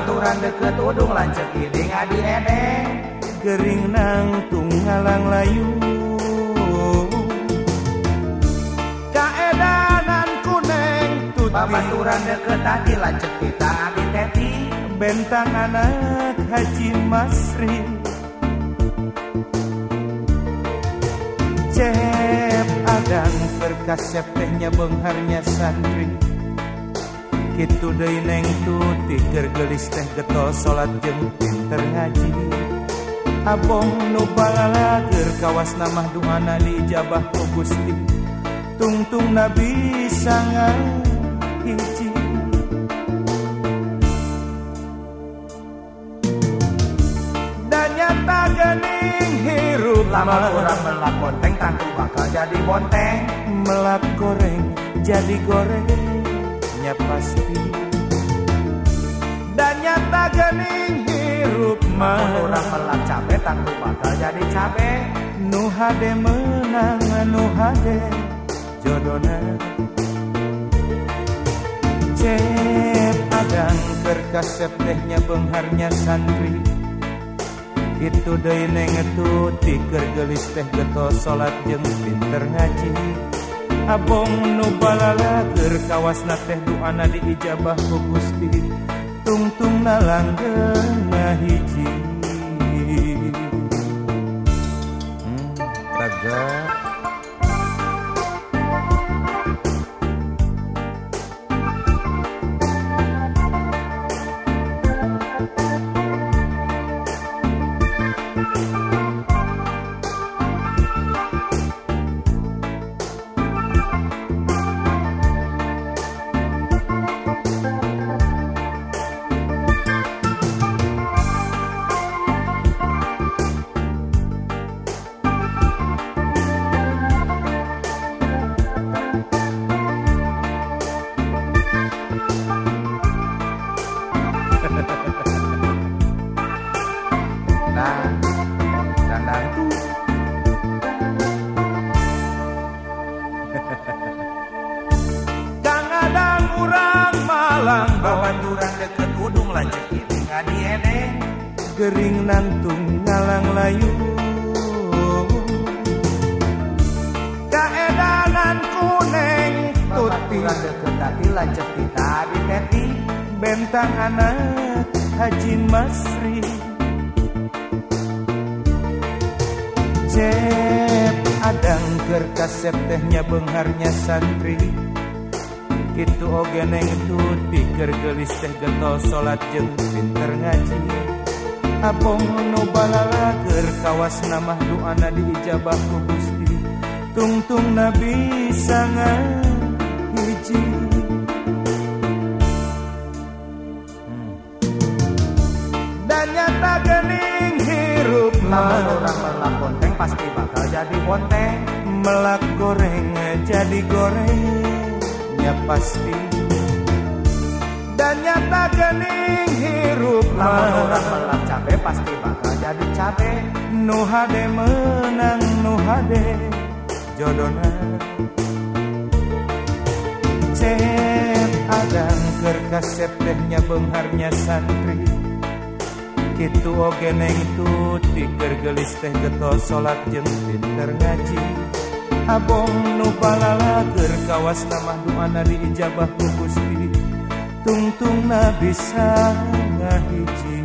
babaturan deket udung lancet iding adi edeng gering nang tunggalang layu. Kaedanan kuneng tuti. Babaturan deket tadi lancet kita adi teti. Bentang anak Haji Masri. Cep adang berkasep tehnya bengharnya santri Kitu deui neng tuti keur geulis teh getol salat jeung pinter ngaji Abong nu balalager kawas namah duana dijabah ku Gusti. Tungtung nabi sangat hiji. Dan nyata gening hirup lama mah. orang melak bonteng tentu bakal jadi bonteng. Melak goreng jadi pasti. Dan nyata gening hirup mah orang melak cabe tentu bakal jadi cabe. Nu hade menang nu hade jodona cep adang kerkasep tehnya bengharnya santri. Itu deui neng tuti keur geulis teh getol salat jeung pinter ngaji Abong nubalalager kawasna teh doana diijabah ku Gusti. Tungtung nalanggeun hiji. Hmm, tagak babaturan deket udung lancet iding adi edeng gering nantung ngalang layu. Kaedanan kuneng tuti babaturan deket tadi lancet kita adi teti. Bentang anak Haji Masri. Cep adang kerkasep tehnya bengharnya santri Kitu oge neng tuti keur geulis teh getol salat jeung pinter ngaji. Abong nu balalager kawas namah doana diijabah ku Gusti? Tungtung nabi sangat hiji. Dan nyata gening hirup lamun orang melak bonteng pasti bakal jadi bonteng. Melak goreng jadi pasti dan nyata gening hirup mah orang melak cabe pasti bakal jadi cabe nu hade menang nu hade jodona cep adang kerkasep tehnya bengharnya santri. Kitu oge neng tuti keur geulis teh getol salat jeung pinter ngaji Abong keur kawas namahduana diijabah ku Gusti. Tungtung na bisa ngahiji